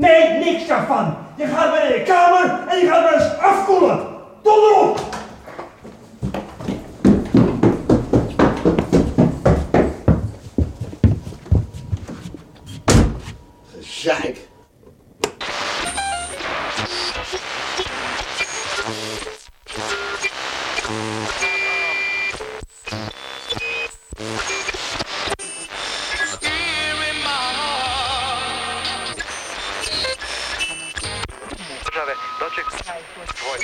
Nee, niks daarvan. Je gaat weer in de kamer en je gaat weer eens afkoelen. Donder op! Gezeik.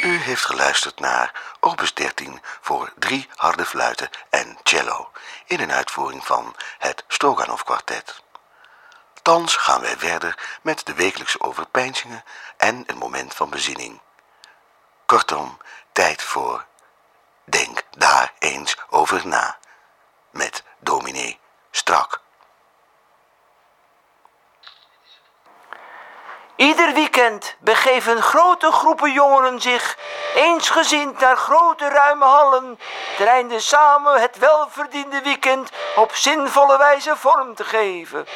U heeft geluisterd naar Opus 13 voor drie harde fluiten en cello in een uitvoering van het Stroganov kwartet. Thans gaan wij verder met de wekelijkse overpeinzingen en een moment van bezinning. Kortom, tijd voor Denk daar eens over na met dominee Strak. Ieder weekend begeven grote groepen jongeren zich eensgezind naar grote ruime hallen, ter einde samen het welverdiende weekend op zinvolle wijze vorm te geven.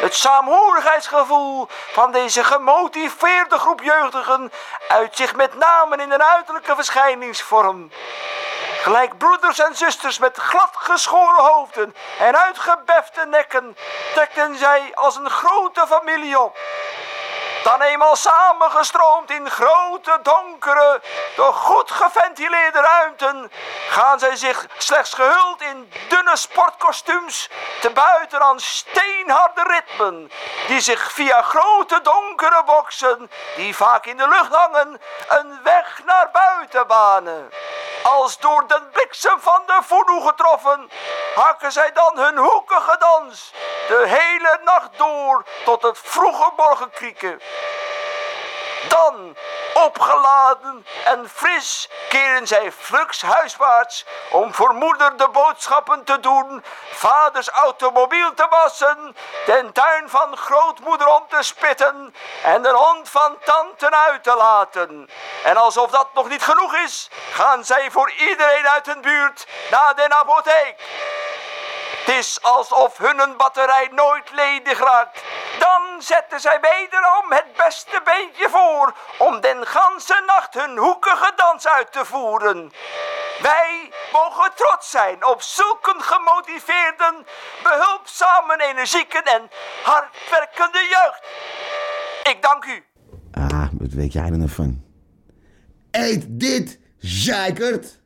Het saamhorigheidsgevoel van deze gemotiveerde groep jeugdigen uit zich met name in een uiterlijke verschijningsvorm. Gelijk broeders en zusters met gladgeschoren hoofden en uitgebefte nekken trekken zij als een grote familie op. Dan eenmaal samengestroomd in grote, donkere, door goed geventileerde ruimten, gaan zij zich slechts gehuld in dunne sportkostuums te buiten aan steenharde ritmen, die zich via grote donkere boksen, die vaak in de lucht hangen, een weg naar buiten banen. Als door de bliksem van de voodoo getroffen, hakken zij dan hun hoekige dans de hele nacht door tot het vroege morgenkrieken. Dan, opgeladen en fris, keren zij flux huiswaarts om voor moeder de boodschappen te doen, vaders automobiel te wassen, den tuin van grootmoeder om te spitten en de hond van tante uit te laten. En alsof dat nog niet genoeg is, gaan zij voor iedereen uit hun buurt naar de apotheek. Het is alsof hun batterij nooit ledig raakt. Dan zetten zij wederom het beste beentje voor om den ganse nacht hun hoekige dans uit te voeren. Wij mogen trots zijn op zulke gemotiveerde, behulpzame, energieke en hardwerkende jeugd. Ik dank u. Ah, wat weet jij er nou van? Eet dit, zeikert!